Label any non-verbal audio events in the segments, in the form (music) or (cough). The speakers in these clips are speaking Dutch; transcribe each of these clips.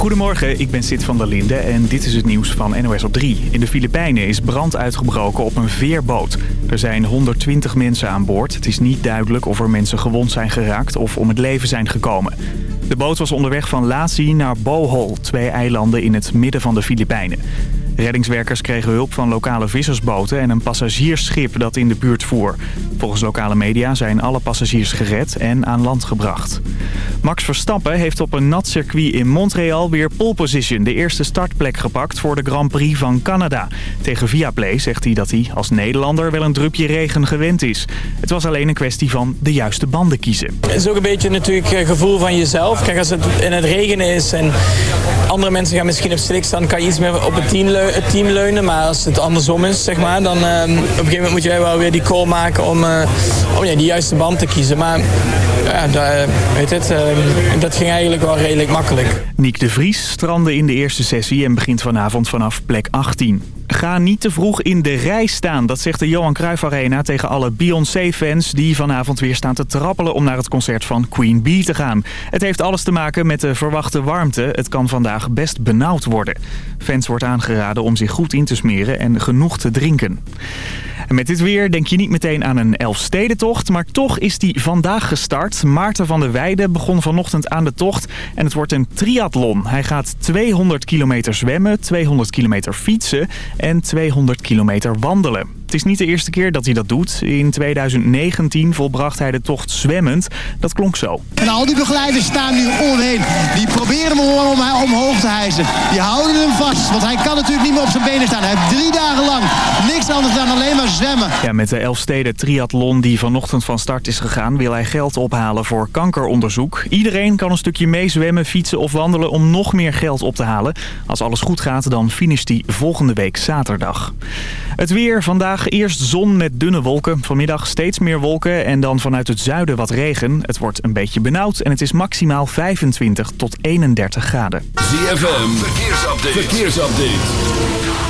Goedemorgen, ik ben Sid van der Linde en dit is het nieuws van NOS op 3. In de Filipijnen is brand uitgebroken op een veerboot. Er zijn 120 mensen aan boord. Het is niet duidelijk of er mensen gewond zijn geraakt of om het leven zijn gekomen. De boot was onderweg van Lasi naar Bohol, twee eilanden in het midden van de Filipijnen. Reddingswerkers kregen hulp van lokale vissersboten en een passagiersschip dat in de buurt voer. Volgens lokale media zijn alle passagiers gered en aan land gebracht. Max Verstappen heeft op een nat circuit in Montreal weer pole position, de eerste startplek gepakt voor de Grand Prix van Canada. Tegen Viaplay zegt hij dat hij als Nederlander wel een drupje regen gewend is. Het was alleen een kwestie van de juiste banden kiezen. Het is ook een beetje natuurlijk een gevoel van jezelf. Kijk, als het in het regenen is en andere mensen gaan misschien op slik staan, kan je iets meer op het team, het team leunen. Maar als het andersom is, zeg maar, dan uh, op een gegeven moment moet jij wel weer die call maken om, uh, om ja, die juiste band te kiezen. Maar ja, dat, weet het, uh, dat ging eigenlijk wel redelijk makkelijk. Nick de Vries strandde in de eerste sessie en begint vanavond vanaf plek 18. Ga niet te vroeg in de rij staan, dat zegt de Johan Cruijff Arena tegen alle Beyoncé-fans die vanavond weer staan te trappelen om naar het concert van Queen Bee te gaan. Het heeft alles te maken met de verwachte warmte. Het kan vandaag best benauwd worden. Fans wordt aangeraden om zich goed in te smeren en genoeg te drinken. Met dit weer denk je niet meteen aan een Elfstedentocht, maar toch is die vandaag gestart. Maarten van der Weijden begon vanochtend aan de tocht en het wordt een triathlon. Hij gaat 200 kilometer zwemmen, 200 kilometer fietsen en 200 kilometer wandelen. Het is niet de eerste keer dat hij dat doet. In 2019 volbracht hij de tocht zwemmend. Dat klonk zo. En al die begeleiders staan nu omheen. Die proberen hem om, omhoog te hijsen. Die houden hem vast, want hij kan natuurlijk niet meer op zijn benen staan. Hij heeft drie dagen lang niks anders dan alleen maar zwemmen. Ja, met de Elfsteden triathlon die vanochtend van start is gegaan... wil hij geld ophalen voor kankeronderzoek. Iedereen kan een stukje meezwemmen, fietsen of wandelen om nog meer geld op te halen. Als alles goed gaat, dan finisht hij volgende week zaterdag. Het weer vandaag eerst zon met dunne wolken. Vanmiddag steeds meer wolken en dan vanuit het zuiden wat regen. Het wordt een beetje benauwd en het is maximaal 25 tot 31 graden. ZFM, verkeersupdate. verkeersupdate.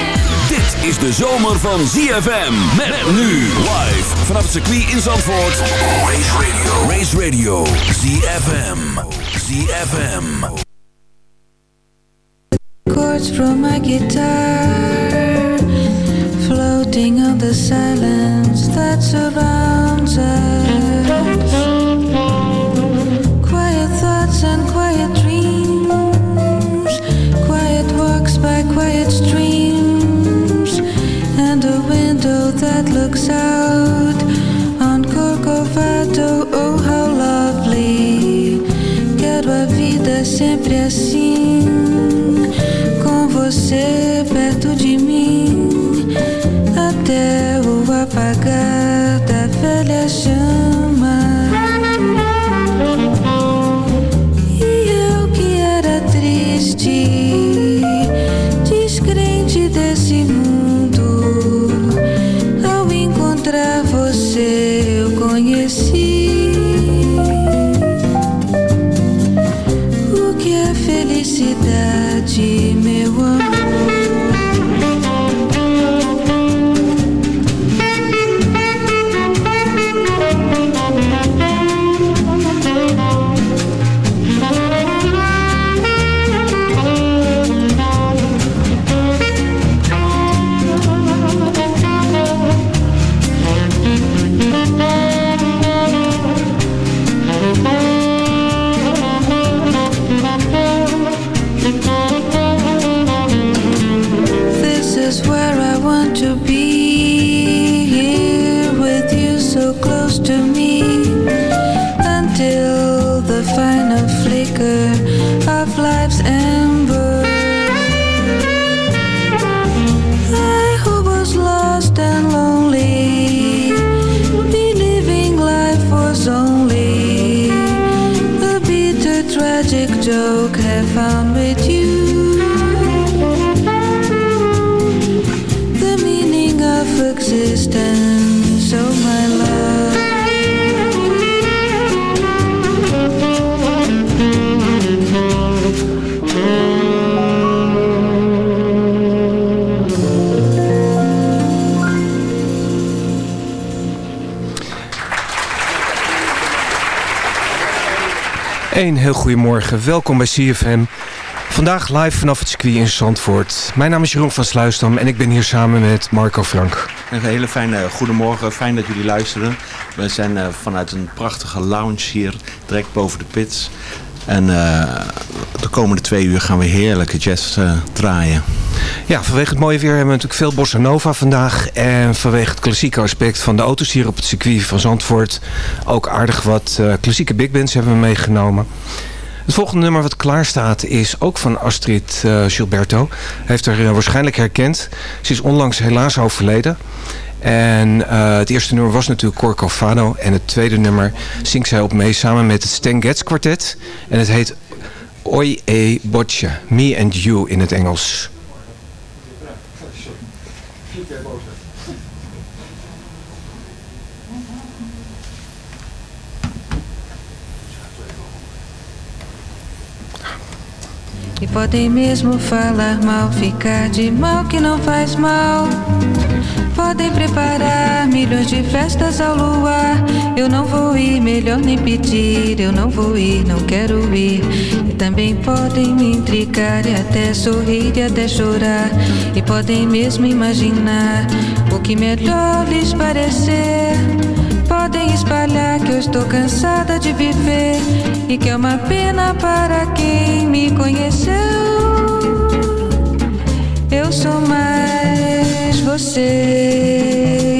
Is de zomer van ZFM. Met nu live vanaf het circuit in Zandvoort. Race Radio. Race Radio. ZFM. ZFM. Chords from my guitar Floating on the silence that surrounds us Quiet thoughts and quiet dreams Quiet walks by quiet streams Corcovado, oh how lovely. Quero a vida sempre assim Een heel goedemorgen, welkom bij CFM. Vandaag live vanaf het circuit in Zandvoort. Mijn naam is Jeroen van Sluisdam en ik ben hier samen met Marco Frank. Een hele fijne goedemorgen, fijn dat jullie luisteren. We zijn uh, vanuit een prachtige lounge hier, direct boven de pits. En uh, de komende twee uur gaan we heerlijke jazz uh, draaien. Ja, vanwege het mooie weer hebben we natuurlijk veel bossa nova vandaag. En vanwege het klassieke aspect van de auto's hier op het circuit van Zandvoort... ook aardig wat uh, klassieke big bands hebben we meegenomen. Het volgende nummer wat klaar staat is ook van Astrid uh, Gilberto. Hij heeft haar uh, waarschijnlijk herkend. Ze is onlangs helaas overleden. En het eerste nummer was natuurlijk Corco Fano. En het tweede nummer zingt zij op mee samen met het Stan Getz kwartet. En het heet Oi e Bocce. Me and You in het Engels. E podem mesmo falar mal, ficar de mal que não faz mal. Podem preparar milhões de festas ao luar. Eu não vou ir, melhor nem pedir. Eu não vou ir, não quero ir. E também podem me intrigar e até sorrir e até chorar. E podem mesmo imaginar o que melhor lhes parecer. Podem espalhar que eu estou cansada de viver e que é uma pena para quem me conheceu. Eu sou mais você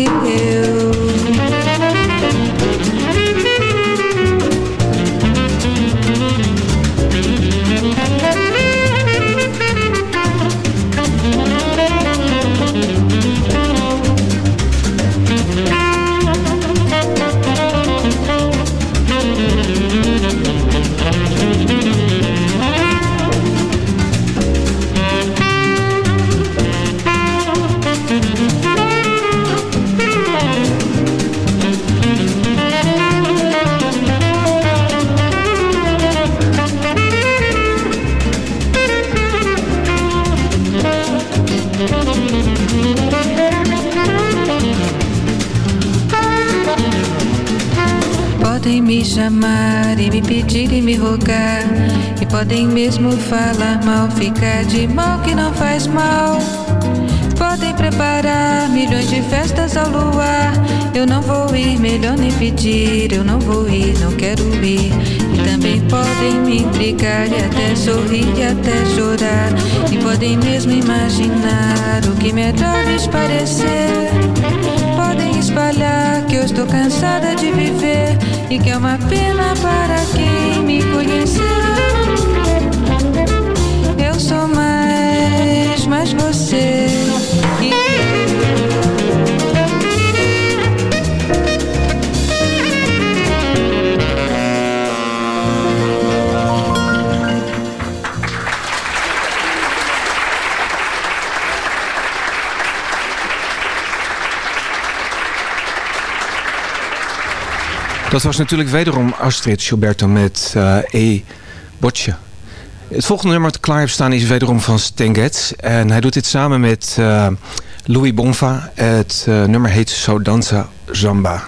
podem mesmo falar mal, ficar de mal que não faz mal. Podem preparar milhões de festas ao luar. Eu não vou ir, melhor nem pedir. Eu não vou ir, não quero ir. E também podem me intrigar e até sorrir e até chorar. E podem mesmo imaginar o que melhor lhes parecer. Podem espalhar que eu estou cansada de viver e que é uma pena para quem me conheceu. Dat was natuurlijk wederom Astrid Gilberto met uh, E. Botje. Het volgende nummer dat klaar heb staan is wederom van Stenget. En hij doet dit samen met eh, Louis Bonfa. Het eh, nummer heet So Danza Zamba.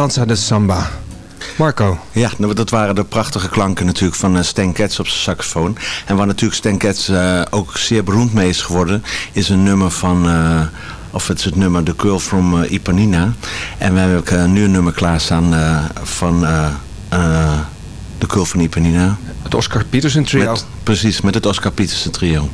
De samba. Marco. Ja, nou, dat waren de prachtige klanken natuurlijk van uh, Stan Getz op zijn saxofoon. En waar natuurlijk Stan Getz uh, ook zeer beroemd mee is geworden, is een nummer van... Uh, of het is het nummer The Girl from Ipanina. En we hebben nu een nummer klaarstaan van The Girl from Ipanina. Het Oscar Peterson trio. Met, precies, met het Oscar Peterson trio.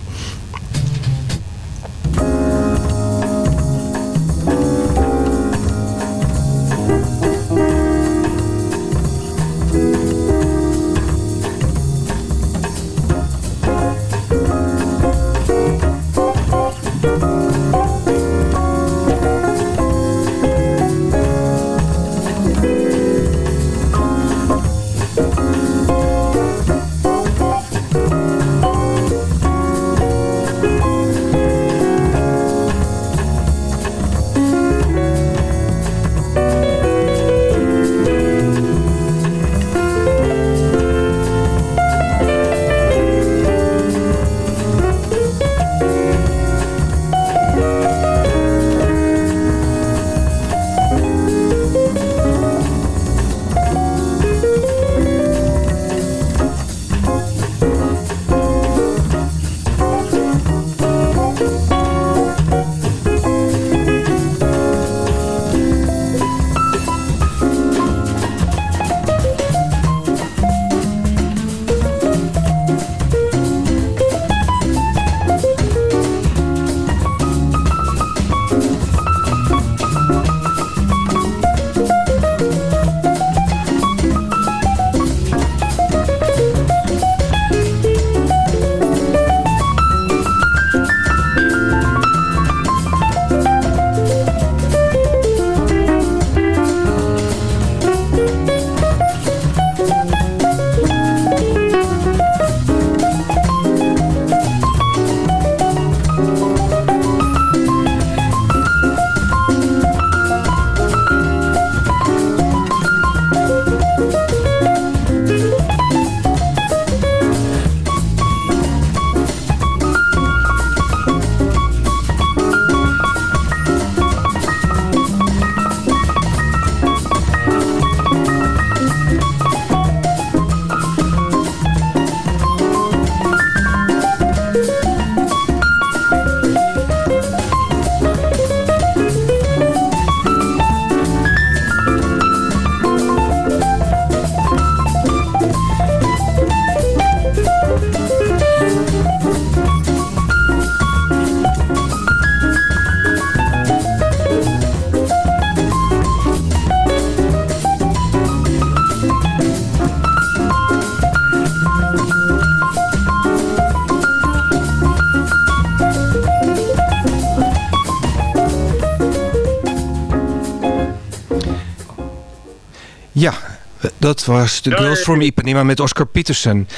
Dat was de Girls from Ipanema met Oscar Peterson.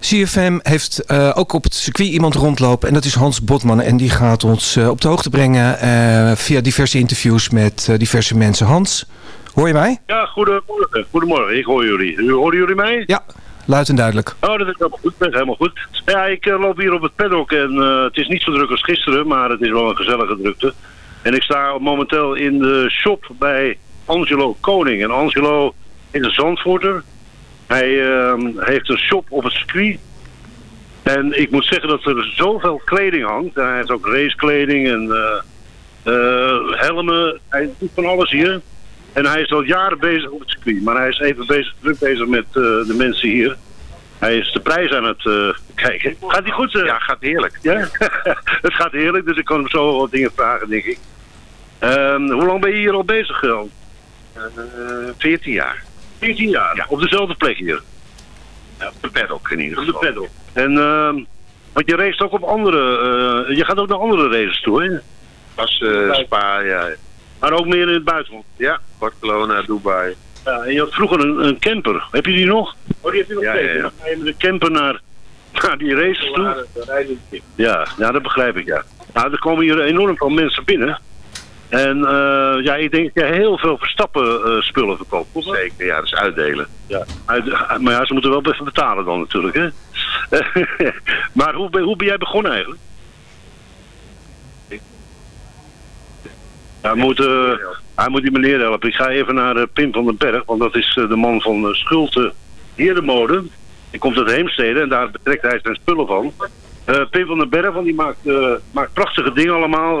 CFM heeft uh, ook op het circuit iemand rondlopen en dat is Hans Botman. En die gaat ons uh, op de hoogte brengen uh, via diverse interviews met diverse mensen. Hans, hoor je mij? Ja, goedemorgen. Goedemorgen, ik hoor jullie. Horen jullie mij? Ja, luid en duidelijk. Oh, dat is helemaal goed. Dat is helemaal goed. Ja, ik loop hier op het paddock en het is niet zo druk als gisteren, maar het is wel een gezellige drukte. En ik sta momenteel in de shop bij Angelo Koning. En Angelo is een Zandvoorter. Hij uh, heeft een shop op het circuit. En ik moet zeggen dat er zoveel kleding hangt. Hij heeft ook racekleding en uh, uh, helmen. Hij doet van alles hier. En hij is al jaren bezig op het circuit. Maar hij is even bezig, druk bezig met uh, de mensen hier. Hij is de prijs aan het kijken. Gaat hij goed? Ja, gaat heerlijk. Ja? (laughs) het gaat heerlijk, dus ik kan hem zo wat dingen vragen, denk ik. Ehm, hoe lang ben je hier al bezig, uh, 14 jaar. 14 jaar, ja. op dezelfde plek hier. Ja, op de paddock in ieder geval. Op de paddock. En, uh, want je race ook op andere, uh, je gaat ook naar andere races toe, hè? Als uh, Spa, ja. Maar ook meer in het buitenland? Ja, Barcelona, Dubai. Ja, en je had vroeger een, een camper. Heb je die nog? Oh, die heb je nog ja, steeds. Ja, ja. Dan ga je met de camper naar, (laughs) naar die races toe. Ja, ja, dat begrijp ik, ja. Nou, er komen hier enorm veel mensen binnen. En eh, ja, ik denk dat je heel veel Verstappen eh, spullen verkoopt. Zeker, ja, dus uitdelen. Ja. Uit, maar ja, ze moeten wel even betalen dan natuurlijk, hè? (laughs) maar hoe, ben- hoe ben jij begonnen eigenlijk? Hij moet, eh, hij moet die meneer helpen. Ik ga even naar Pim van den Berg, want dat is de man van uh, Schulte Herenmode. Die komt uit Heemstede en daar betrekt hij zijn spullen van. Pim van den Berg, want die maakt, maakt prachtige dingen allemaal.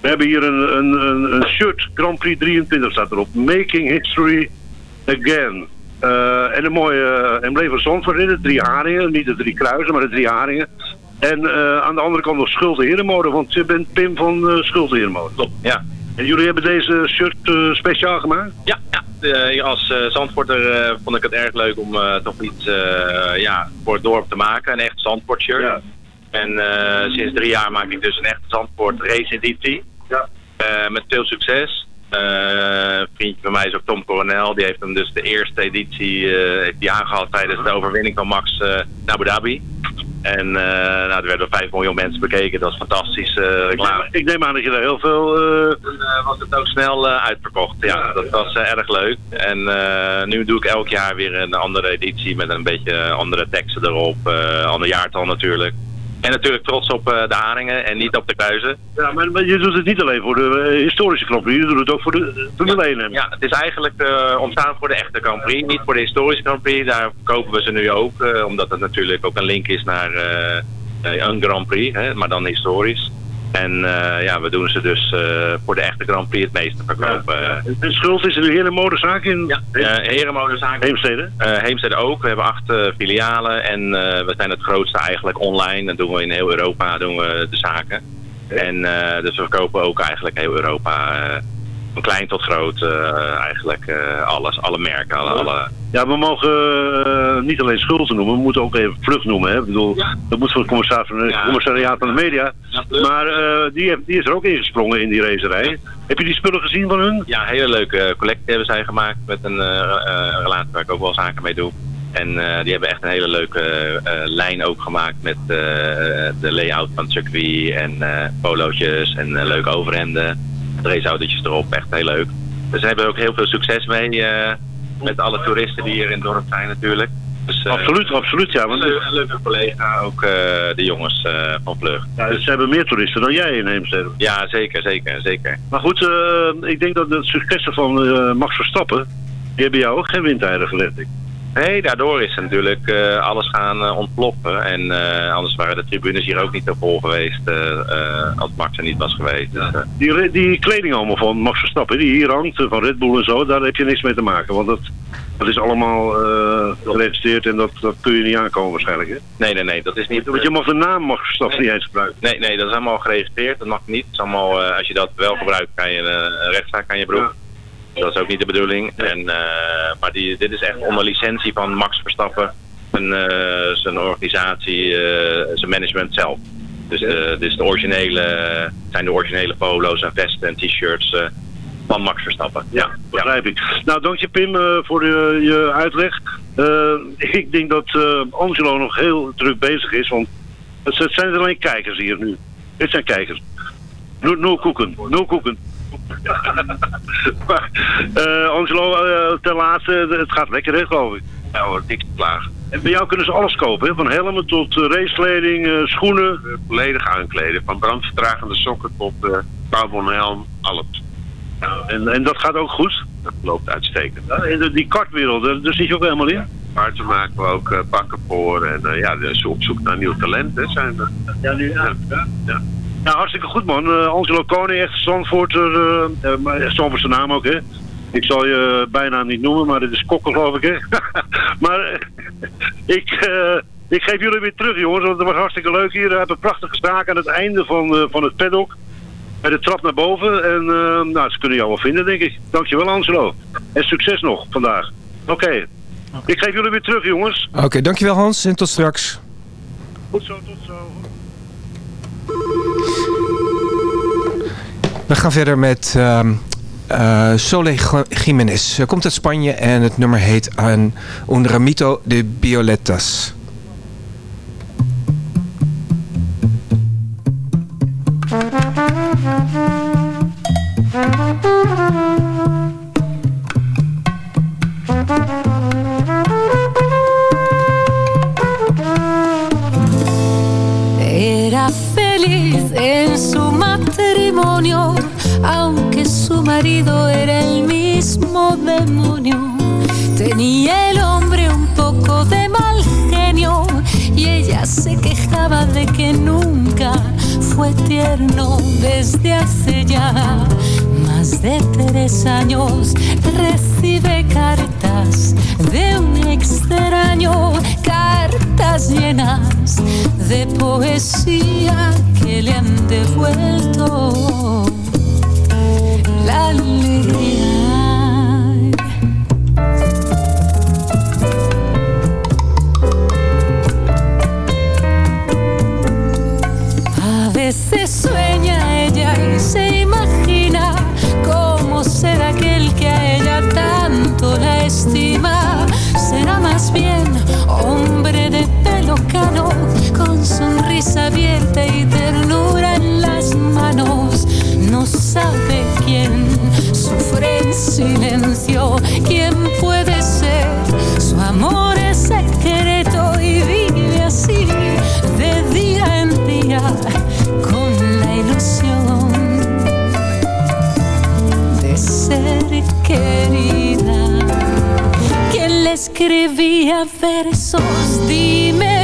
Eh, we hebben hier een, een, een, shirt, Grand Prix 23 staat erop. Making History Again. Eh, en een mooie uh, embleem van Zandvoort in, de drie haringen. Niet de drie kruisen, maar de drie haringen. En eh, aan de andere kant nog Schulte want je bent Pim van uh, Schulte. Klopt, ja. En jullie hebben deze shirt eh, speciaal gemaal? Ja, ja. Eh, als eh, Zandvoorter eh, vond ik het erg leuk om eh, toch iets eh, ja, voor het dorp te maken. Een echt Zandvoort shirt. En eh, sinds drie jaar maak ik dus een echte Zandvoort race editie. Eh, met veel succes. Eh, een vriendje van mij is ook Tom Coronel. Die heeft hem dus de eerste editie heeft die aangehaald tijdens de overwinning van Max naar Abu Dhabi. En nou, er werden 5 miljoen mensen bekeken. Dat is fantastisch. reclame. Ik neem aan dat je daar heel veel... Toen was het ook snel uitverkocht. Ja, dat was erg leuk. En nu doe ik elk jaar weer een andere editie met een beetje andere teksten erop. ander jaartal natuurlijk. En natuurlijk trots op eh, de haringen en niet op de kruisen. Ja, maar, maar je doet het niet alleen voor de eh, historische Grand Prix, je doet het ook voor de Formule 1. hè? Ja, het is eigenlijk eh, ontstaan voor de echte Grand Prix, niet voor de historische Grand Prix. Daar verkopen we ze nu ook, omdat het natuurlijk ook een link is naar een Grand Prix, hè, maar dan historisch. En eh, ja, we doen ze dus eh, voor de echte Grand Prix het meeste verkopen. En Schuld is een hele modezaak in Ja, Herenmodezaak. Heemstede. Uh, Heemstede ook. We hebben acht filialen en we zijn het grootste eigenlijk online. Dat doen we in heel Europa doen we de zaken. En dus we verkopen ook eigenlijk heel Europa. Van klein tot groot eigenlijk uh, alles. Alle merken. Alle, alle... Ja, we mogen uh, niet alleen schulden noemen. We moeten ook even vlucht noemen. Hè? Ik bedoel, ja. dat moet voor het commissariaat, ja. commissariaat van de media. Ja, maar die, heeft, die, is er ook ingesprongen in die racerij. Heb je die spullen gezien van hun? Ja, hele leuke collectie hebben zij gemaakt. Met een relatie waar ik ook wel zaken mee doe. En uh, die hebben echt een hele leuke uh, lijn ook gemaakt met uh, de layout van het circuit en polootjes en leuke overhemden. Raceautootjes erop, echt heel leuk. Dus ze hebben ook heel veel succes mee met alle toeristen die hier in het dorp zijn natuurlijk. Dus, absoluut, absoluut, ja. Want... Een leuke collega, ook de jongens van Vlug. Ja, dus ze hebben meer toeristen dan jij in Heemstede. Ja, zeker, zeker, zeker. Maar goed, ik denk dat de successen van Max Verstappen, die hebben jou ook geen windeieren gelegd. Nee, daardoor is natuurlijk uh, alles gaan uh, ontploffen. En uh, anders waren de tribunes hier ook niet zo vol geweest als Max er niet was geweest. Dus, die, die kleding allemaal van Max Verstappen, die hier hangt, van Red Bull en zo, daar heb je niks mee te maken. Want dat, dat is allemaal geregistreerd en dat, dat kun je niet aankomen waarschijnlijk. Hè? Nee, nee, nee, dat is niet... Want je mag de naam Max Verstappen nee, niet eens gebruiken. Nee, nee, dat is allemaal geregistreerd, dat mag niet. Het is allemaal, als je dat wel gebruikt, kan je een rechtszaak aan je broek. Ja. Dat is ook niet de bedoeling. En, uh, maar die, dit is echt onder licentie van Max Verstappen. Zijn, uh, zijn organisatie, uh, zijn management zelf. Dus, dus de originele, zijn de originele polo's en vesten en t-shirts van Max Verstappen. Ja, begrijp ja. ik. Nou, dank je Pim voor je uitleg. ik denk dat Angelo nog heel druk bezig is. Want het zijn alleen kijkers hier nu. Dit zijn kijkers. Nul, nul koeken. Nul koeken. (laughs) maar, uh, Angelo, uh, ten laatste, het gaat lekker hè, geloof ik. Ja hoor, dik klaar. En bij jou kunnen ze alles kopen, hè? van helmen tot uh, racekleding, schoenen. volledig aankleden, van brandvertragende sokken tot uh, carbonhelm, alles. En, en dat gaat ook goed? Dat loopt uitstekend. Ja, in de, die kartwereld, daar zit je ook helemaal in? Paarden maken we ook bakken voor en ja, dus op zoek naar nieuw talent hè, zijn we. Ja, nu, ja. ja. Ja, hartstikke goed man. Uh, Angelo Koning, echt Zandvoorter. Uh, uh, Zandvoortse naam ook, hè. Ik zal je bijna niet noemen, maar dit is Kokker, geloof ik, hè. (laughs) maar ik, ik geef jullie weer terug, jongens, want het was hartstikke leuk hier. We hebben prachtige zaken aan het einde van, van het paddock. Bij de trap naar boven. En nou, ze kunnen jou wel vinden, denk ik. Dankjewel, Angelo. En succes nog vandaag. Oké. Okay. Ik geef jullie weer terug, jongens. Oké, okay, dankjewel Hans en tot straks. Goed zo, tot zo. We gaan verder met uh, uh, Sole Jiménez. Ze komt uit Spanje en het nummer heet Un Ramito de Violetas. era el mismo demonio. Tenía el hombre un poco de mal genio y ella se quejaba de que nunca fue tierno desde hace ya más de tres años. Recibe cartas de un extraño, cartas llenas de poesía que le han devuelto. alegría. silencio. ¿Quién puede ser? Su amor es secreto y vive así de día en día con la ilusión de ser querida. ¿Quién le escribía versos? Dime.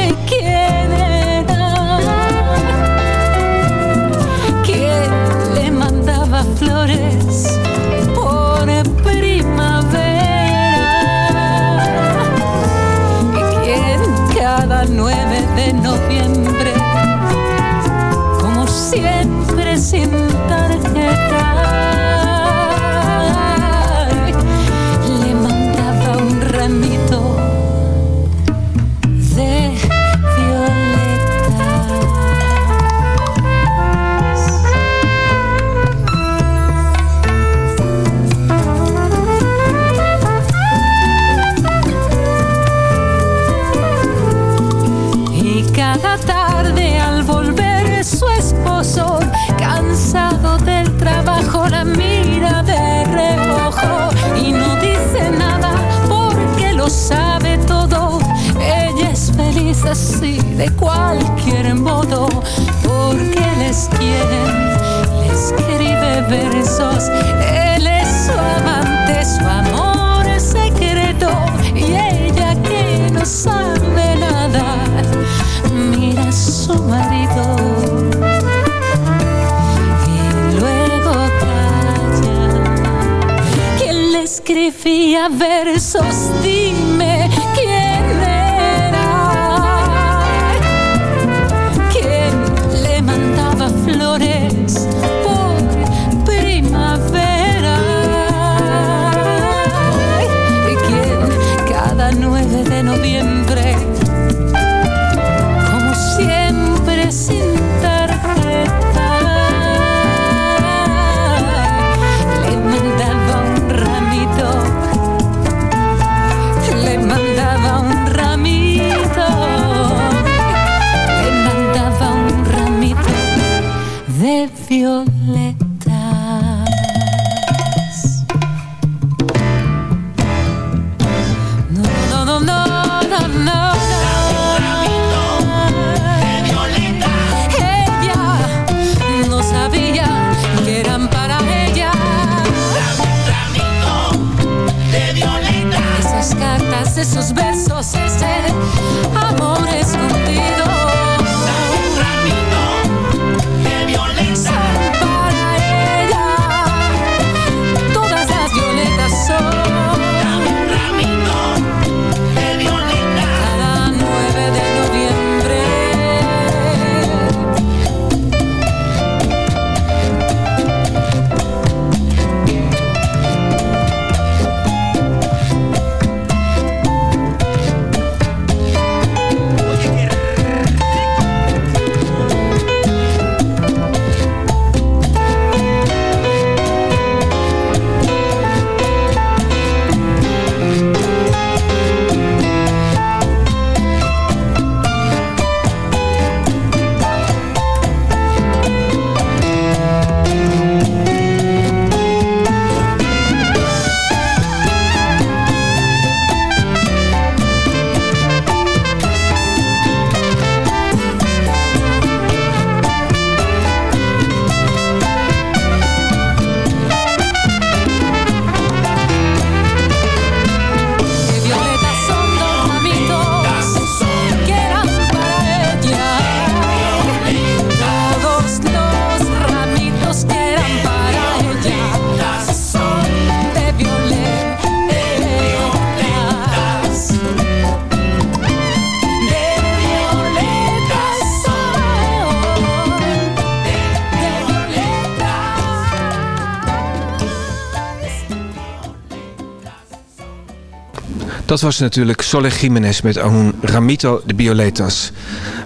Dat was natuurlijk Sole Jiménez met Un Ramito de Violetas.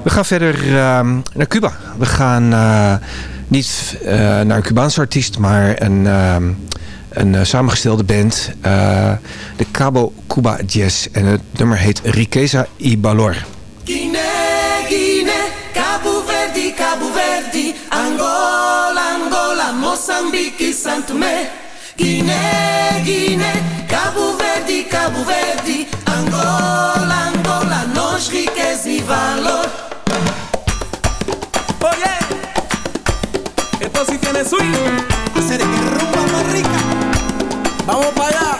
We gaan verder uh, naar Cuba. We gaan uh, niet uh, naar een Cubaanse artiest, maar een, een samengestelde band. de Cabo Cuba Jazz. En het nummer heet Riqueza y Valor. Guinea, Guinea, Cabo Verde, Cabo Verde, Angola, Angola, Mozambique, Santo Tomé. Guinea, Guinea, Verde, Cabo Angola, Angola, nós riqueza e valor. Oye, esto sí tiene swing. Hacer que rumba más rica. Vamos para allá.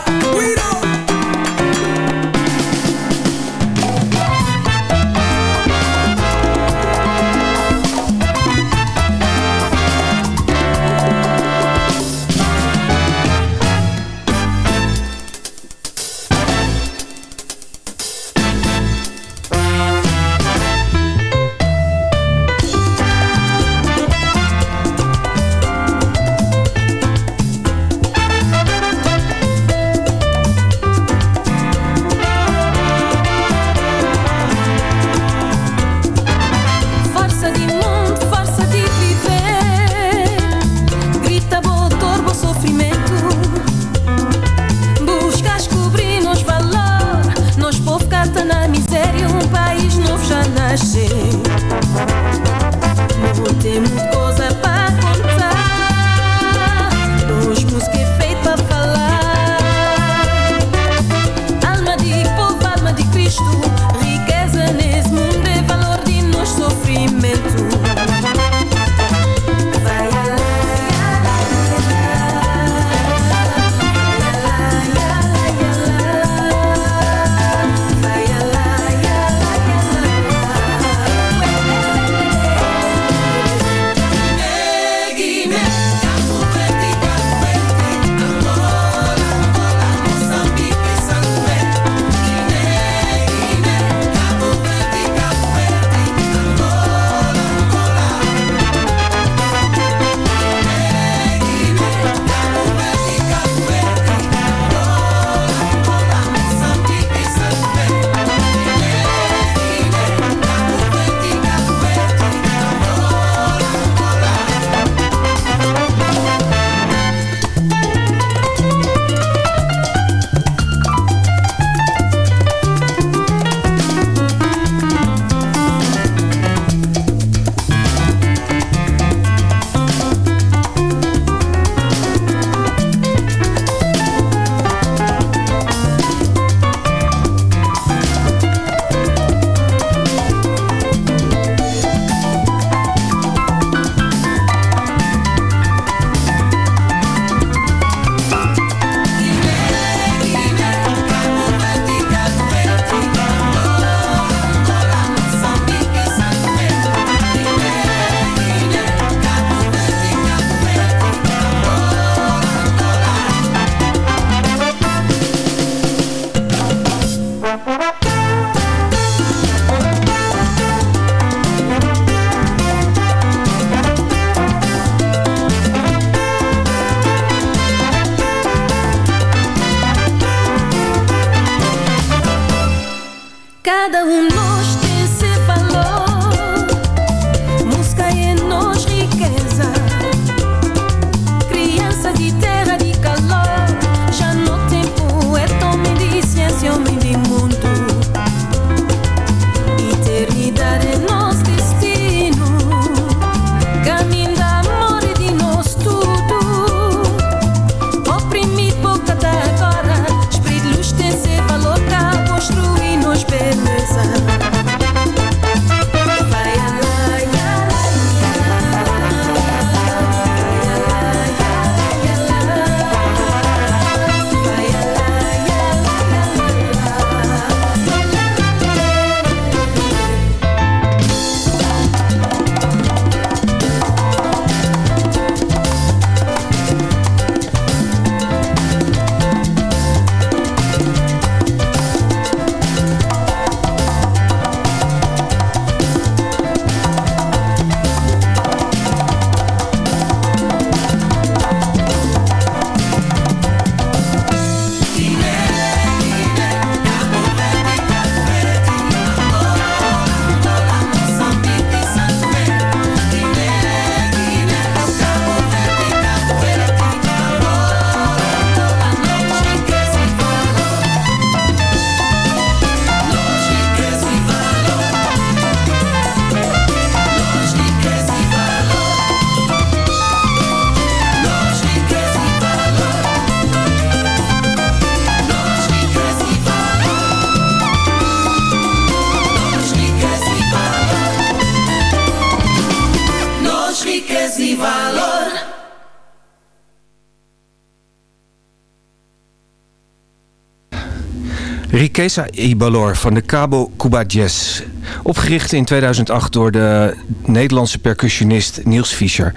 Y Valor van de Cabo Cuba Jazz. Opgericht in 2008 door de Nederlandse percussionist Niels Fischer.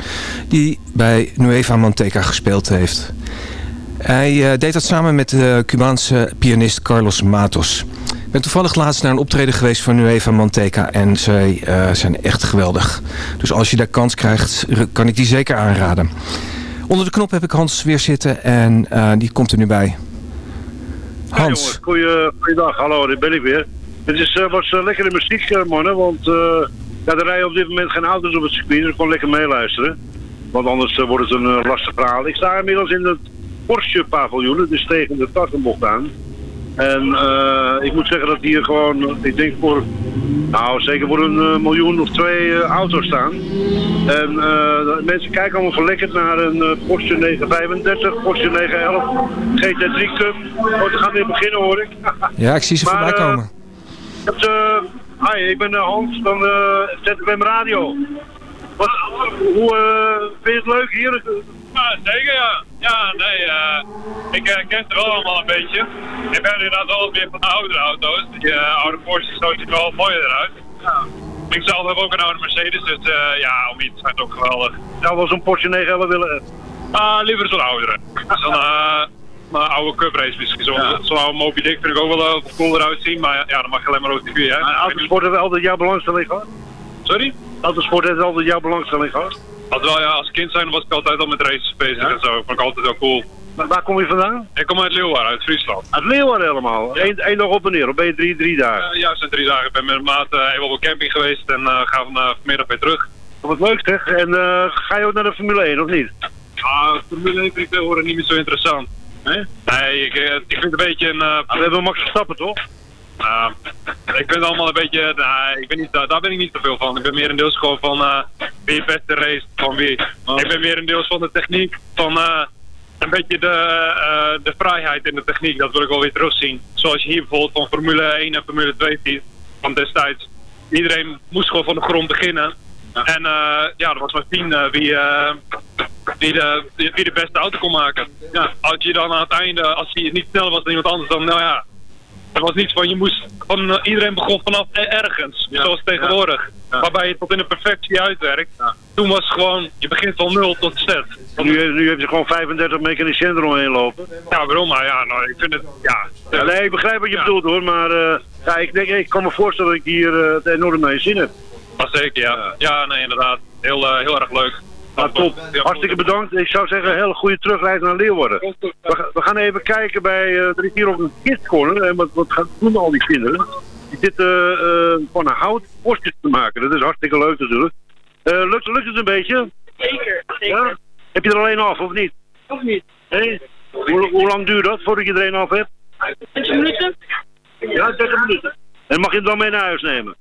Die bij Nueva Manteca gespeeld heeft. Hij eh, deed dat samen met de Cubaanse pianist Carlos Matos. Ik ben toevallig laatst naar een optreden geweest van Nueva Manteca. En zij eh, zijn echt geweldig. Dus als je daar kans krijgt, kan ik die zeker aanraden. Onder de knop heb ik Hans weer zitten en eh, die komt er nu bij. Jongens, goeie, goeiedag. Hallo, dit ben ik weer. Het is, eh, was uh, lekkere muziek, uh, mannen, want ja, er rijden op dit moment geen auto's op het circuit, dus ik kon lekker meeluisteren. Want anders wordt het een lastig verhaal. Ik sta inmiddels in het Porsche-paviljoen, dus tegen de Tassenbocht aan. En ik moet zeggen dat hier gewoon, ik denk voor, nou zeker voor een miljoen of twee auto's staan. En mensen kijken allemaal verlekkerd naar een Porsche 935, Porsche 911, GT3 Cup. Oh, we gaan weer beginnen hoor ik. (laughs) Ja, ik zie ze Maar, voorbij eh, komen. Het, eh, hi, ik ben eh, Hans van uh, ZFM Radio. Wat, hoe eh, vind je het leuk hier? Ja, zeker ja. Ja, nee, eh, ik eh, ken het wel allemaal een beetje. Ik ben inderdaad wel meer van de oudere auto's. Die eh, oude Porsche zo ziet er wel mooier eruit. Ik zelf heb ook een oude Mercedes, dus ja, om iets zijn het ook geweldig. Zou wel zo'n Porsche 911 willen? Ah, liever zo'n oudere. Zo'n een oude Cup race misschien. Zo'n zo'n oude Moby Dick vind ik ook wel uh, cool eruit zien, maar ja, dan mag je alleen maar op tv, hè. Maar autosport heeft altijd jouw belangstelling gehad? Sorry? Autosport heeft altijd jouw belangstelling gehad? Als, wel, ja, als kind zijn was ik altijd al met races bezig en zo. Vond ik altijd wel cool. Maar waar kom je vandaan? Ik kom uit Leeuwarden, uit Friesland. Uit Leeuwarden helemaal? Eén één dag op en neer, of ben je drie, drie dagen? Uh, ja, zijn drie dagen. Ik ben met een maat uh, even op een camping geweest en uh, ga van, vanmiddag weer terug. Wat leuk zeg. En eh, ga je ook naar de Formule 1 of niet? Ah, Formule 1 vind ik tegenwoordig niet meer zo interessant. Nee? Nee, ik, eh, ik vind het een beetje een... We hebben Max Verstappen toch? Nou, ik vind allemaal een beetje... Nou, ik ben niet, daar, daar ben ik niet zoveel van. Ik ben meer een deels gewoon van uh, wie beste race van wie. Ik ben meer een deels van de techniek, van uh, een beetje de, de vrijheid in de techniek. Dat wil ik wel weer terugzien. Zoals je hier bijvoorbeeld van Formule 1 en Formule 2 ziet. Van destijds. Iedereen moest gewoon van de grond beginnen. En ja, er was maar zien wie, wie, de, wie de beste auto kon maken. Ja, als je dan aan het einde, als hij niet sneller was dan iemand anders, dan nou ja, er was niets van, je moest van, uh, iedereen begon vanaf ergens, ja. zoals tegenwoordig. Ja. Waarbij je tot in de perfectie uitwerkt. Toen was het gewoon, je begint van 0 tot zet. Nu, nu heb je gewoon 35 mechanicien eromheen lopen. Ja, waarom? Maar ja, nou, ik vind het, ja. ja nee, ik begrijp wat je bedoelt hoor, maar uh, ja, ik, denk, ik kan me voorstellen dat ik hier uh, het enorm mee zin heb. Ja, zeker, ja. Ja, nee, inderdaad. Heel, uh, heel erg leuk. Nou, top. Hartstikke bedankt. Ik zou zeggen, een hele goede terugreis naar Leeuwarden. We, we gaan even kijken bij, uh, er is hier ook een kids corner. En wat, wat gaan doen al die kinderen? Die zitten uh, van een hout postjes te maken. Dat is hartstikke leuk natuurlijk. Uh, lukt, lukt het een beetje? Zeker, zeker. Ja? Heb je er alleen af of niet? Of niet. Hoe, hoe lang duurt dat voordat je er een af hebt? 20 minuten. Ja, 30 minuten. En mag je het dan mee naar huis nemen?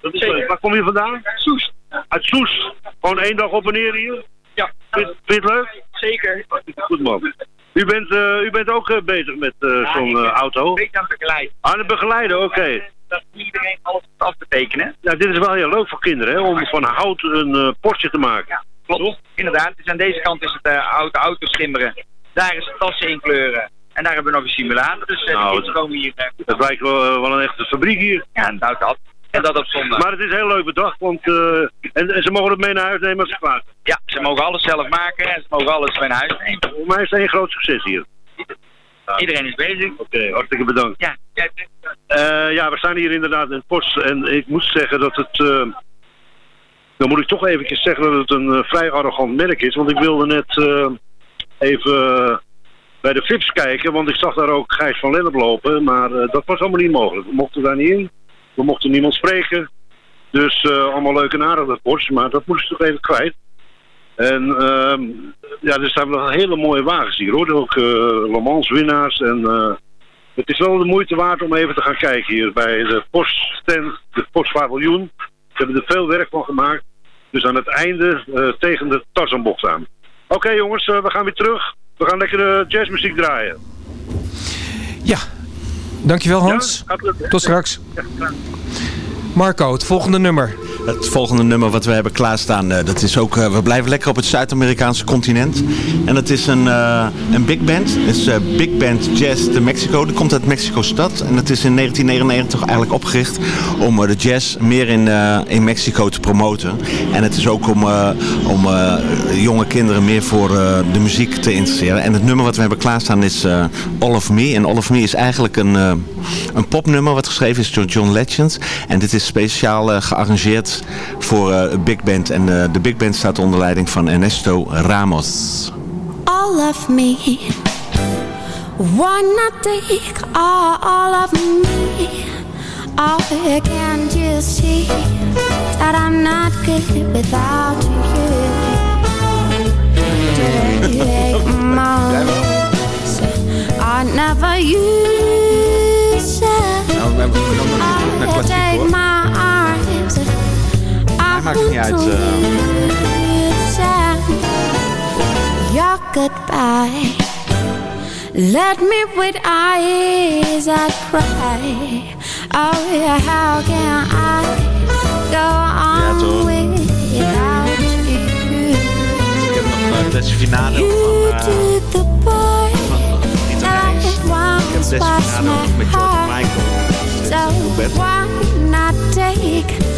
Dat is leuk. Waar kom je vandaan? Soes. Uit Soes? Gewoon één dag op en neer hier? Ja. Vind, vind je het leuk? Zeker. Goed man. U bent, uh, u bent ook uh, bezig met uh, ja, zo'n auto? Een beetje aan het begeleiden. Aan het begeleiden, oké. Okay. Dat iedereen alles af te tekenen. Ja, dit is wel heel leuk voor kinderen, hè? Om van hout een Porsche te maken. Ja, klopt. Inderdaad. Dus aan deze kant is het auto, auto schimmeren. Daar is het tassen inkleuren. En daar hebben we nog een simulator. Dus nou, komen hier. het lijkt wel, wel een echte fabriek hier. Ja, nou dat. En dat op zondag. Maar het is heel leuk bedacht, want uh, en, en, ze mogen het mee naar huis nemen als ze klaar zijn. Ja, ze mogen alles zelf maken en ze mogen alles mee naar huis nemen. Voor mij is het een groot succes hier. Iedereen is bezig. Oké, okay, hartstikke bedankt. Ja, ja, uh, ja, we staan hier inderdaad in het post en ik moet zeggen dat het... Uh, dan moet ik toch eventjes zeggen dat het een vrij arrogant merk is, want ik wilde net even bij de FIPS kijken, want ik zag daar ook Gijs van Lennep lopen, maar dat was allemaal niet mogelijk. We mochten daar niet in. We mochten niemand spreken. Dus uh, allemaal leuk en aardig dat Porsche, maar dat moesten ze toch even kwijt. En uh, ja, er staan wel hele mooie wagens hier hoor. Ook uh, Le Mans winnaars. En uh, het is wel de moeite waard om even te gaan kijken hier bij de Porsche stand, de Porsche paviljoen. Ze hebben er veel werk van gemaakt. Dus aan het einde tegen de Tarzanbocht aan. Oké jongens, we gaan weer terug. We gaan lekker de jazzmuziek draaien. Ja, Dankjewel Hans. Ja, Tot straks. Marco, het volgende nummer. Het volgende nummer wat we hebben klaarstaan, eh, dat is ook, eh, we blijven lekker op het Zuid-Amerikaanse continent. En dat is een, eh, een big band. Het is Big Band Jazz de Mexico. Die komt uit Mexico-stad. En dat is in 1999 eigenlijk opgericht om de jazz meer in, in Mexico te promoten. En het is ook om, om jonge kinderen meer voor de muziek te interesseren. En het nummer wat we hebben klaarstaan is All of Me. En All of Me is eigenlijk een, een popnummer wat geschreven is door John Legend. En dit is speciaal eh, voor eh, Big Band. En eh, de Big Band staat onder leiding van Ernesto Ramos. all of me. Wanna take all, all of me. Oh, can't you see that I'm not good without you? Take my I never use it. Nou, we hebben natuurlijk naar klassiek Take hoor. My arms. I maakt niet uit, want to eh. lose it. Your goodbye. Let me with eyes that cry. Oh yeah, how can I go on toch? without you? Ik heb nog eh, deze finale You van, eh, took the boy that ik heb once deze was finale nog my met George heart. Michael. So Robert. why not take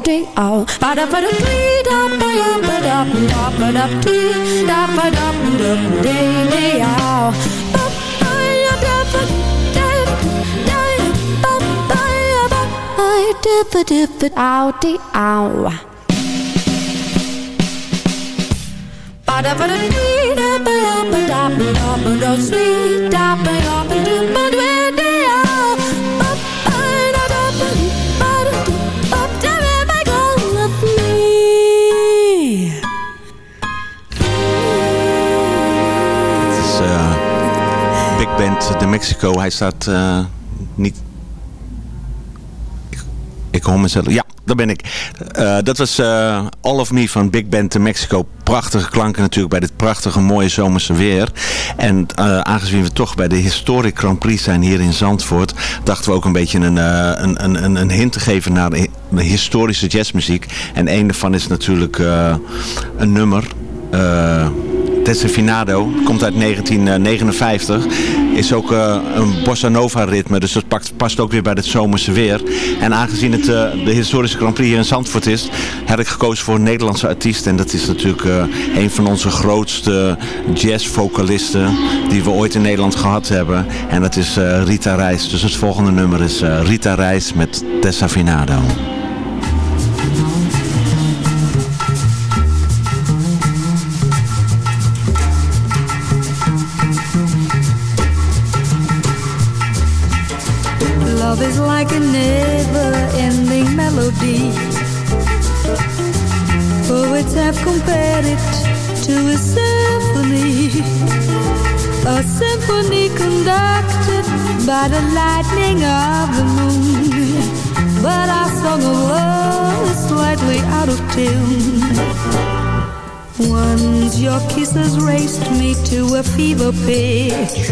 They all? Ba da ba da dee da ba da ba da ba ba da dee da ba da da dee dee all. Ba ba ya da ba da da ba ba ya ba ba da ba da ba dee da ba da dee da ba da ba da ba da ba da sweet da ba da ba da ba da dee da da ba da ba da De Mexico. Hij staat eh, niet... Ik, ik hoor mezelf... Ja, daar ben ik. Eh, dat was eh, All of Me van Big Band de Mexico. Prachtige klanken natuurlijk bij dit prachtige mooie zomerse weer. En aangezien we toch bij de Historic Grand Prix zijn hier in Zandvoort... dachten we ook een beetje een, een, een, een, hint te geven naar de, hi- de historische jazzmuziek. En een daarvan is natuurlijk een nummer... Desafinado, komt uit 1959. Is ook eh, een bossa nova ritme, dus dat past ook weer bij het zomerse weer. En aangezien het eh, de historische Grand Prix hier in Zandvoort is, heb ik gekozen voor een Nederlandse artiest. En dat is natuurlijk eh, een van onze grootste jazzvocalisten die we ooit in Nederland gehad hebben. En dat is Rita Reis. Dus het volgende nummer is Rita Reis met Desafinado. By the lightning of the moon. But our song of love is slightly out of tune. Once your kisses raised me to a fever pitch.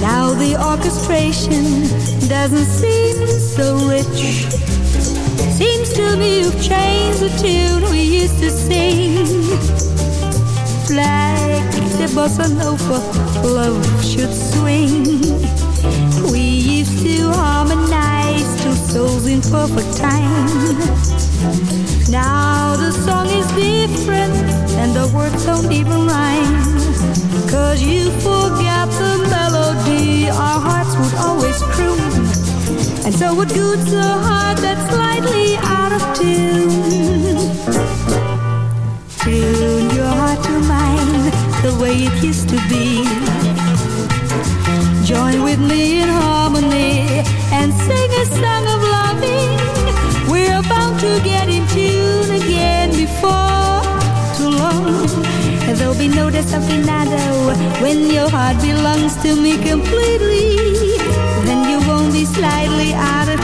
Now the orchestration doesn't seem so rich. Seems to me you've changed the tune we used to sing. Like the bossa nova, love should swing. We used to harmonize two souls in perfect time. Now the song is different and the words don't even rhyme. Cause you forgot the melody our hearts would always croon. And so it goods a heart that's slightly out of. Tune way it used to be. Join with me in harmony and sing a song of loving. We're about to get in tune again before too long. There'll be no desafinado when your heart belongs to me completely. Then you won't be slightly out of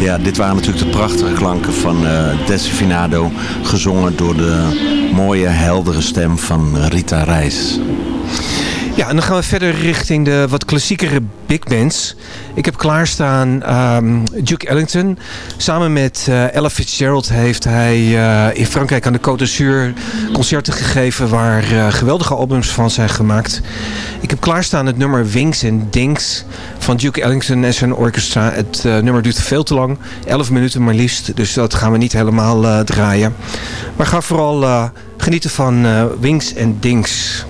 Ja, dit waren natuurlijk de prachtige klanken van Desifinado, gezongen door de mooie, heldere stem van Rita Reis. Ja, en dan gaan we verder richting de wat klassiekere big bands. Ik heb klaarstaan um, Duke Ellington. Samen met uh, Ella Fitzgerald heeft hij uh, in Frankrijk aan de Côte d'Azur concerten gegeven waar uh, geweldige albums van zijn gemaakt. Ik heb klaarstaan het nummer Wings and Dings van Duke Ellington en zijn orchestra. Het nummer duurt veel te lang, 11 minuten maar liefst, dus dat gaan we niet helemaal draaien. Maar ga vooral genieten van Wings and Dings.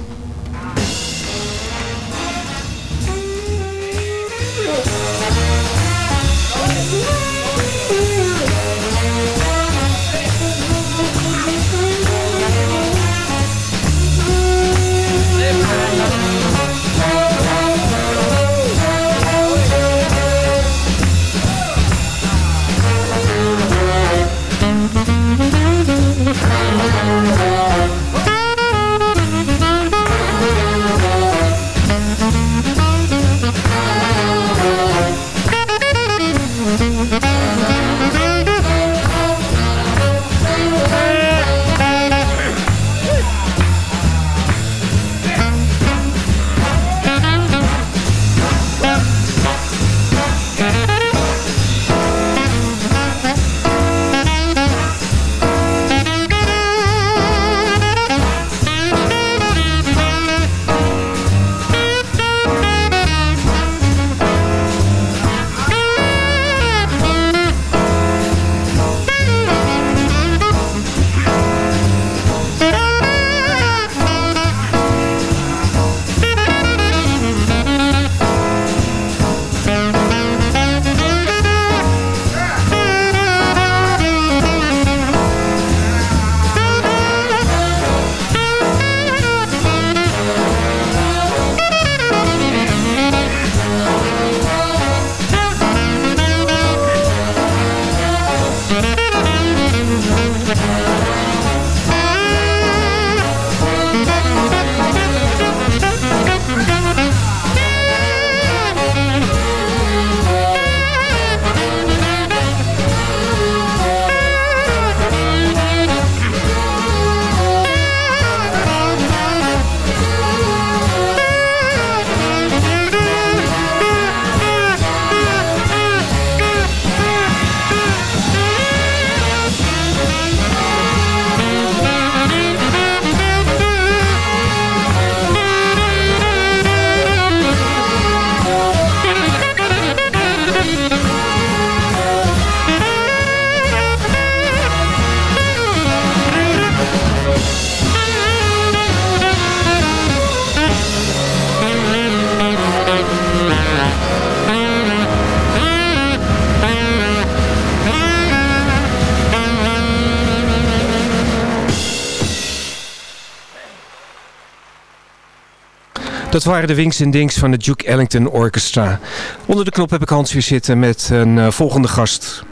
Dat waren de Wings en Dings van de Duke Ellington Orchestra. Onder de knop heb ik Hans weer zitten met een uh, volgende gast.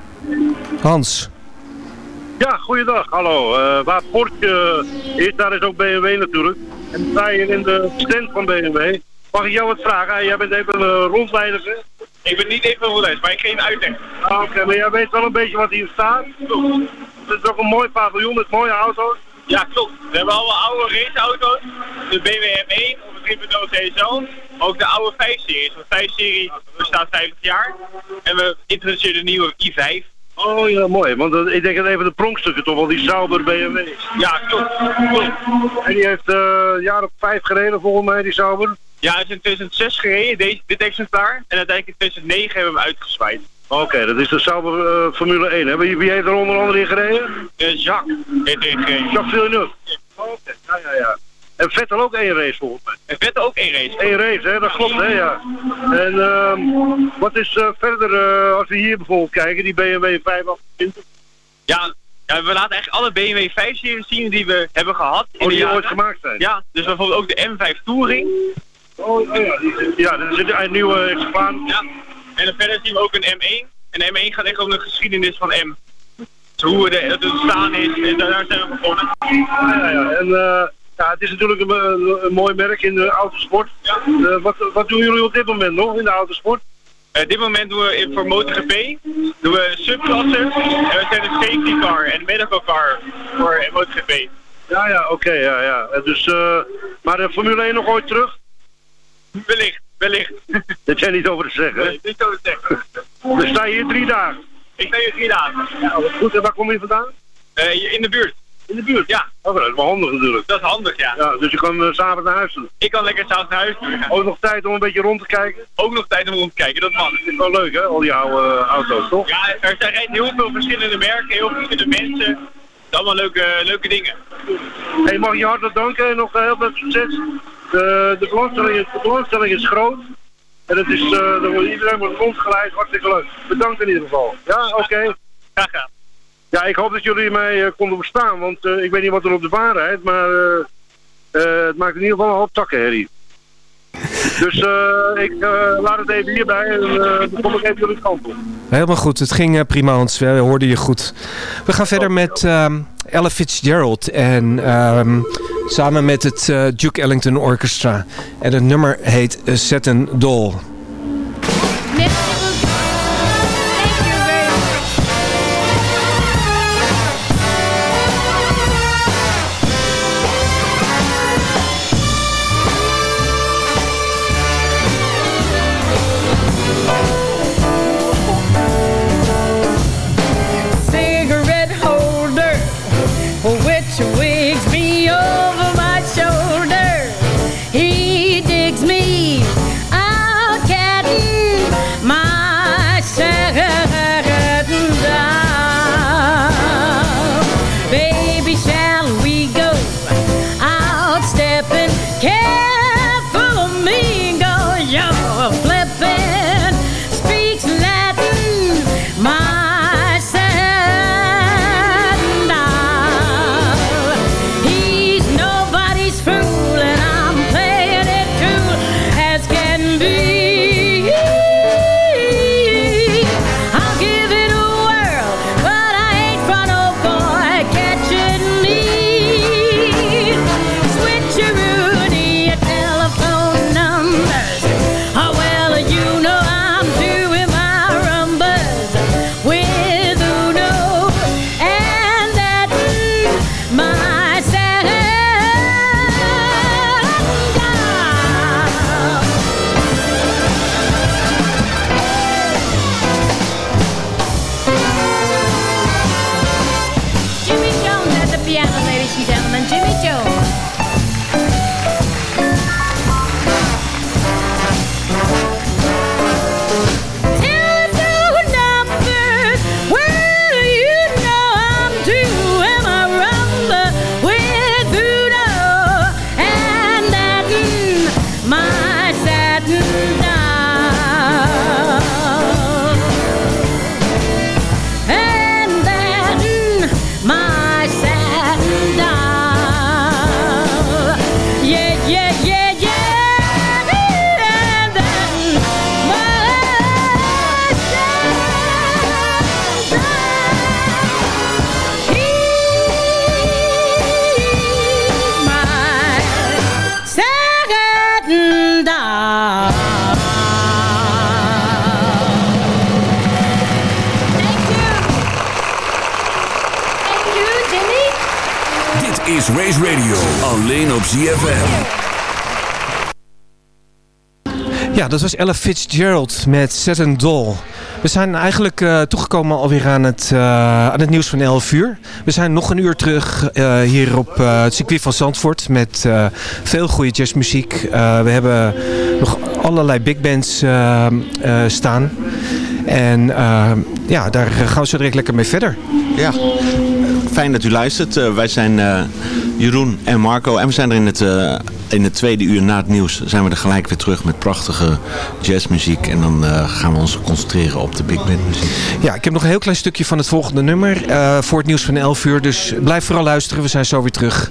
Hans. Ja, goeiedag. Hallo. Uh, waar Porsche is, daar is ook BMW natuurlijk. En sta je in de stand van BMW. Mag ik jou wat vragen? Jij bent even een uh, rondleider, Ik ben niet even een rondleider, maar ik geef uitleg. Ah, Oké, okay, maar jij weet wel een beetje wat hier staat? Klopt. Het is ook een mooi paviljoen met mooie auto's. Ja, klopt. We hebben alle oude raceauto's. De BMW M1 de 3.0 TSL. Ook de oude 5-series. De 5-serie bestaat 50 jaar. En we introduceren de nieuwe i5. Oh ja, mooi. Want uh, ik denk dat even de pronkstukken toch wel, die Sauber BMW. Ja, klopt. klopt. En die heeft uh, een jaar of vijf gereden volgens mij, die Sauber. Ja, hij is in 2006 gereden, deze, dit exemplaar. En uiteindelijk in 2009 hebben we hem uitgezwaaid. Oké, okay, dat is de Sauber uh, Formule 1. Hè? Wie, wie, heeft er onder andere in gereden? Jacques. Jacques Villeneuve. Oké, okay. ja, ja, ja. En Vettel ook één race volgens mij. En Vettel ook één race. Eén race, hè? dat klopt, hè, ja. En uh, wat is uh, verder, uh, als we hier bijvoorbeeld kijken, die BMW 528? Ja, ja, we laten eigenlijk alle BMW 5-series zien die we hebben gehad. In oh, die ooit gemaakt zijn? Ja, dus bijvoorbeeld ook de M5 Touring. Oh, oh ja, ja, dat is een nieuwe exemplaar. Ja, en dan verder zien we ook een M1. En de M1 gaat echt om de geschiedenis van M. Dus hoe de, het ontstaan is, en daar zijn we begonnen. Ja, ja, en uh, ja, het is natuurlijk een, mooi merk in de autosport. Ja. Uh, wat, wat doen jullie op dit moment nog in de autosport? Uh, dit moment doen we voor MotoGP doen we subklassen en we zijn een safety car en medical car voor MotoGP. Ja, ja, oké, okay, ja, ja. Dus, uh, maar de Formule 1 nog ooit terug? Wellicht, wellicht. (laughs) Dat jij niet over te zeggen. hè? Nee, niet zo te zeggen. Dan sta je hier drie dagen. Ik sta hier drie dagen. Ja, goed. En waar kom je vandaan? Eh, hier in de buurt. In de buurt? Ja. Oh, dat is wel handig natuurlijk. Dat is handig, ja. Ja, dus je kan eh, s'avonds naar huis doen. Ik kan lekker s'avonds naar huis toe gaan. Ook nog tijd om een beetje rond te kijken? Ook nog tijd om rond te kijken, dat mag. Het is wel leuk hè, al die oude eh, auto's, toch? Ja, er zijn heel veel verschillende merken, heel veel verschillende mensen. Allemaal leuke, leuke dingen. Hey, mag je hartelijk danken en nog eh, heel veel succes. De, de, belangstelling, is, de belangstelling is groot. En het is, wordt iedereen wordt rondgeleid, hartstikke leuk. Bedankt in ieder geval. Ja, oké. Graag gedaan. Ja, ik hoop dat jullie mij eh, konden verstaan, want eh, ik weet niet wat er op de baan rijdt, maar eh, het maakt in ieder geval een hoop takkenherrie. (laughs) Dus eh, ik eh, laat het even hierbij en eh, dan kom ik even jullie kant op. Helemaal goed, het ging prima, Hans. We hoorden je goed. We gaan verder met ehm Ella Fitzgerald en ehm, samen met het Duke Ellington Orchestra. En het nummer heet eh, Satin Doll. ZFM. Ja, dat was Ella Fitzgerald met Satin Doll. We zijn eigenlijk eh, toegekomen alweer aan het, eh, aan het nieuws van 11 uur. We zijn nog een uur terug eh, hier op eh, het circuit van Zandvoort met eh, veel goede jazzmuziek. Eh, we hebben nog allerlei big bands staan. En ja, daar gaan we zo direct lekker mee verder. Ja, fijn dat u luistert. Eh, wij zijn eh, Jeroen en Marco en we zijn er in het, eh, in het tweede uur na het nieuws zijn we er gelijk weer terug met prachtige jazzmuziek. En dan eh, gaan we ons concentreren op de big band muziek. Ja, ik heb nog een heel klein stukje van het volgende nummer eh, voor het nieuws van 11 uur. Dus blijf vooral luisteren, we zijn zo weer terug.